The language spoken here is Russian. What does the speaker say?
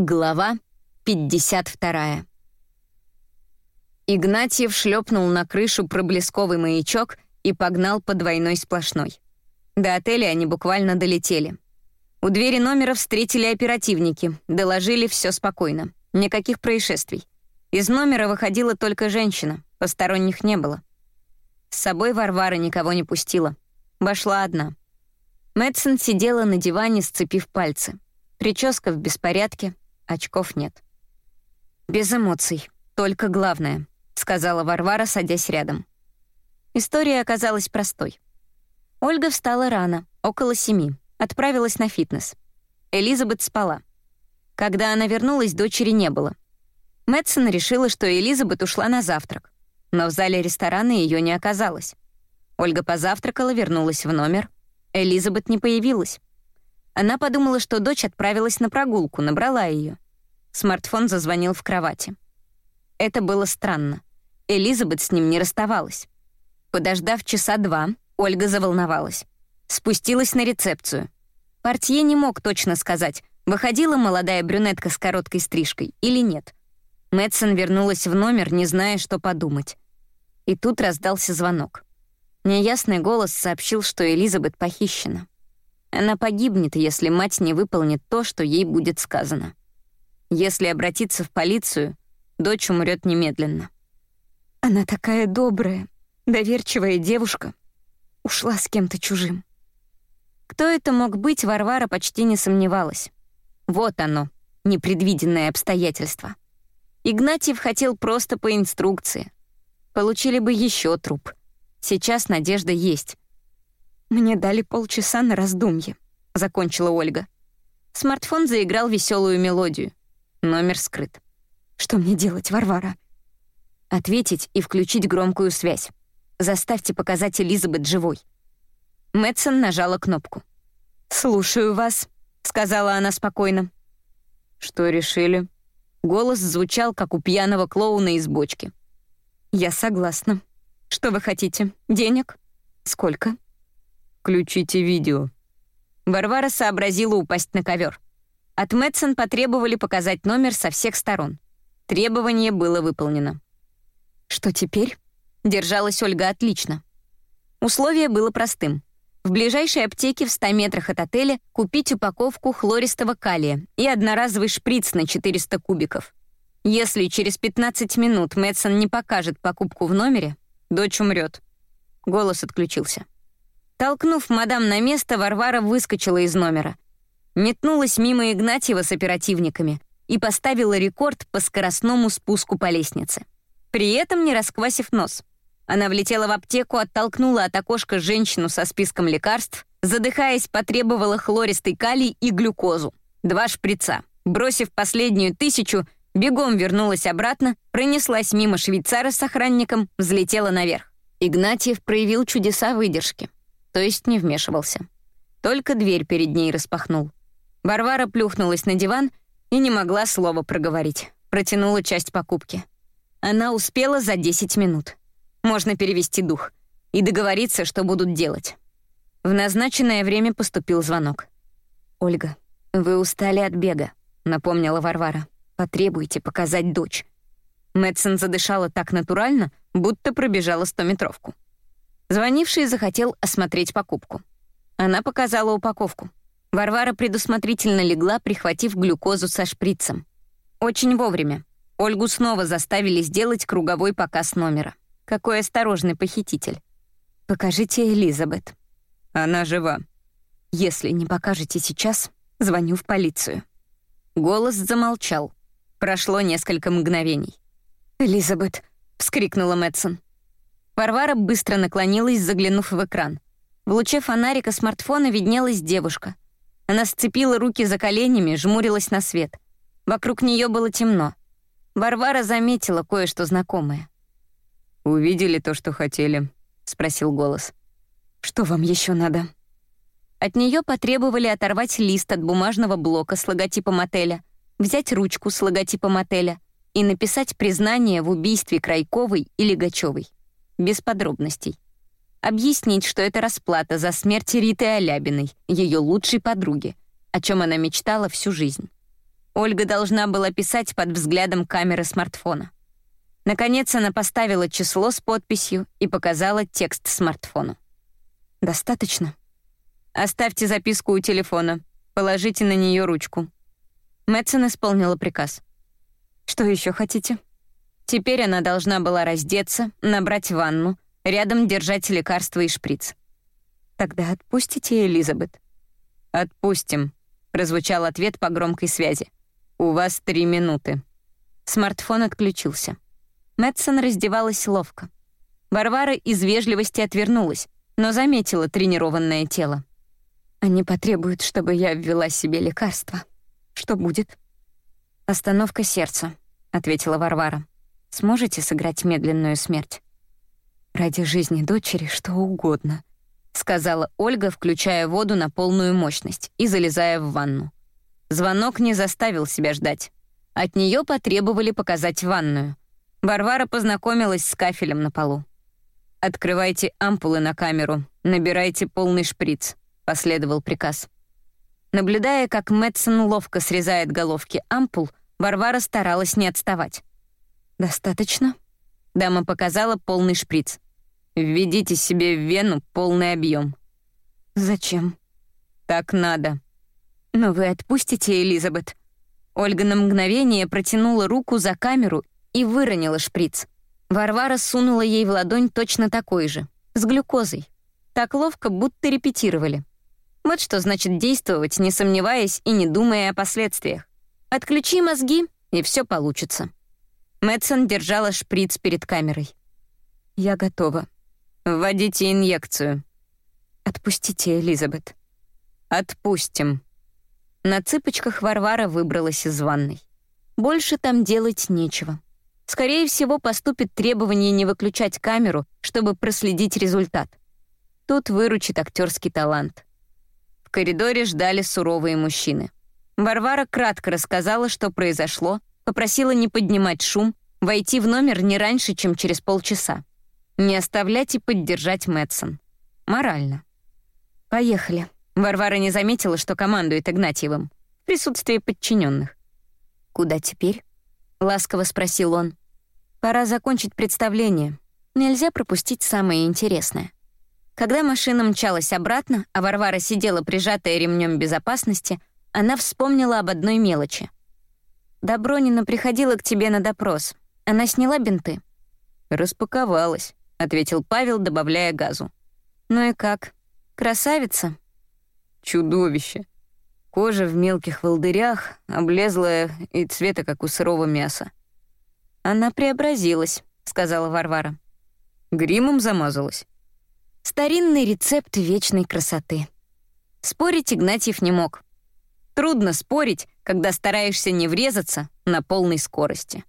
Глава 52. Игнатьев шлепнул на крышу проблесковый маячок и погнал по двойной сплошной. До отеля они буквально долетели. У двери номера встретили оперативники, доложили все спокойно. Никаких происшествий. Из номера выходила только женщина, посторонних не было. С собой Варвара никого не пустила. Вошла одна. Мэтсон сидела на диване, сцепив пальцы. Прическа в беспорядке, очков нет. «Без эмоций, только главное», — сказала Варвара, садясь рядом. История оказалась простой. Ольга встала рано, около семи, отправилась на фитнес. Элизабет спала. Когда она вернулась, дочери не было. Мэтсон решила, что Элизабет ушла на завтрак, но в зале ресторана ее не оказалось. Ольга позавтракала, вернулась в номер. Элизабет не появилась. Она подумала, что дочь отправилась на прогулку, набрала ее. Смартфон зазвонил в кровати. Это было странно. Элизабет с ним не расставалась. Подождав часа два, Ольга заволновалась. Спустилась на рецепцию. Портье не мог точно сказать, выходила молодая брюнетка с короткой стрижкой или нет. Мэтсон вернулась в номер, не зная, что подумать. И тут раздался звонок. Неясный голос сообщил, что Элизабет похищена. Она погибнет, если мать не выполнит то, что ей будет сказано. Если обратиться в полицию, дочь умрет немедленно. Она такая добрая, доверчивая девушка. Ушла с кем-то чужим. Кто это мог быть, Варвара почти не сомневалась. Вот оно, непредвиденное обстоятельство. Игнатьев хотел просто по инструкции. Получили бы еще труп. Сейчас надежда есть. «Мне дали полчаса на раздумье», — закончила Ольга. Смартфон заиграл веселую мелодию. Номер скрыт. «Что мне делать, Варвара?» Ответить и включить громкую связь. Заставьте показать Элизабет живой. Мэтсон нажала кнопку. «Слушаю вас», — сказала она спокойно. «Что решили?» Голос звучал, как у пьяного клоуна из бочки. «Я согласна. Что вы хотите? Денег? Сколько?» «Включите видео». Варвара сообразила упасть на ковер. От Мэтсон потребовали показать номер со всех сторон. Требование было выполнено. «Что теперь?» Держалась Ольга отлично. Условие было простым. В ближайшей аптеке в 100 метрах от отеля купить упаковку хлористого калия и одноразовый шприц на 400 кубиков. Если через 15 минут Мэтсон не покажет покупку в номере, дочь умрет. Голос отключился. Толкнув мадам на место, Варвара выскочила из номера. Метнулась мимо Игнатьева с оперативниками и поставила рекорд по скоростному спуску по лестнице. При этом не расквасив нос. Она влетела в аптеку, оттолкнула от окошка женщину со списком лекарств, задыхаясь, потребовала хлористый калий и глюкозу. Два шприца. Бросив последнюю тысячу, бегом вернулась обратно, пронеслась мимо швейцара с охранником, взлетела наверх. Игнатьев проявил чудеса выдержки то есть не вмешивался. Только дверь перед ней распахнул. Варвара плюхнулась на диван и не могла слова проговорить. Протянула часть покупки. Она успела за 10 минут. Можно перевести дух и договориться, что будут делать. В назначенное время поступил звонок. «Ольга, вы устали от бега», — напомнила Варвара. «Потребуйте показать дочь». Мэтсон задышала так натурально, будто пробежала стометровку. Звонивший захотел осмотреть покупку. Она показала упаковку. Варвара предусмотрительно легла, прихватив глюкозу со шприцем. Очень вовремя. Ольгу снова заставили сделать круговой показ номера. Какой осторожный похититель. «Покажите Элизабет». «Она жива». «Если не покажете сейчас, звоню в полицию». Голос замолчал. Прошло несколько мгновений. «Элизабет», — вскрикнула Мэтсон. Варвара быстро наклонилась, заглянув в экран. В луче фонарика смартфона виднелась девушка. Она сцепила руки за коленями, жмурилась на свет. Вокруг нее было темно. Варвара заметила кое-что знакомое. «Увидели то, что хотели?» — спросил голос. «Что вам еще надо?» От нее потребовали оторвать лист от бумажного блока с логотипом отеля, взять ручку с логотипом отеля и написать признание в убийстве Крайковой и Легачевой без подробностей. Объяснить, что это расплата за смерть Риты Алябиной, ее лучшей подруги, о чем она мечтала всю жизнь. Ольга должна была писать под взглядом камеры смартфона. Наконец она поставила число с подписью и показала текст смартфону. «Достаточно?» «Оставьте записку у телефона. Положите на нее ручку». Мэтсон исполнила приказ. «Что еще хотите?» Теперь она должна была раздеться, набрать ванну, рядом держать лекарство и шприц. «Тогда отпустите Элизабет». «Отпустим», — прозвучал ответ по громкой связи. «У вас три минуты». Смартфон отключился. Мэтсон раздевалась ловко. Варвара из вежливости отвернулась, но заметила тренированное тело. «Они потребуют, чтобы я ввела себе лекарство. Что будет?» «Остановка сердца», — ответила Варвара. «Сможете сыграть медленную смерть?» «Ради жизни дочери что угодно», — сказала Ольга, включая воду на полную мощность и залезая в ванну. Звонок не заставил себя ждать. От нее потребовали показать ванную — Варвара познакомилась с кафелем на полу. «Открывайте ампулы на камеру, набирайте полный шприц», — последовал приказ. Наблюдая, как Мэтсон ловко срезает головки ампул, Варвара старалась не отставать. «Достаточно?» Дама показала полный шприц. «Введите себе в вену полный объем». «Зачем?» «Так надо». «Но вы отпустите, Элизабет?» Ольга на мгновение протянула руку за камеру и выронила шприц. Варвара сунула ей в ладонь точно такой же, с глюкозой. Так ловко, будто репетировали. Вот что значит действовать, не сомневаясь и не думая о последствиях. Отключи мозги, и все получится. Мэтсон держала шприц перед камерой. «Я готова. Вводите инъекцию». «Отпустите, Элизабет». «Отпустим». На цыпочках Варвара выбралась из ванной. Больше там делать нечего. Скорее всего, поступит требование не выключать камеру, чтобы проследить результат. Тут выручит актерский талант. В коридоре ждали суровые мужчины. Варвара кратко рассказала, что произошло, попросила не поднимать шум, войти в номер не раньше, чем через полчаса. Не оставлять и поддержать Мэтсон. Морально. «Поехали». Варвара не заметила, что командует Игнатьевым. В присутствии подчиненных. «Куда теперь?» — ласково спросил он. «Пора закончить представление. Нельзя пропустить самое интересное». Когда машина мчалась обратно, а Варвара сидела прижатая ремнем безопасности, она вспомнила об одной мелочи. «Добронина приходила к тебе на допрос. Она сняла бинты?» «Распаковалась», — ответил Павел, добавляя газу. «Ну и как? Красавица?» «Чудовище», Кожа в мелких волдырях, облезлая и цвета, как у сырого мяса. «Она преобразилась», — сказала Варвара. «Гримом замазалась». Старинный рецепт вечной красоты. Спорить Игнатьев не мог. Трудно спорить, когда стараешься не врезаться на полной скорости.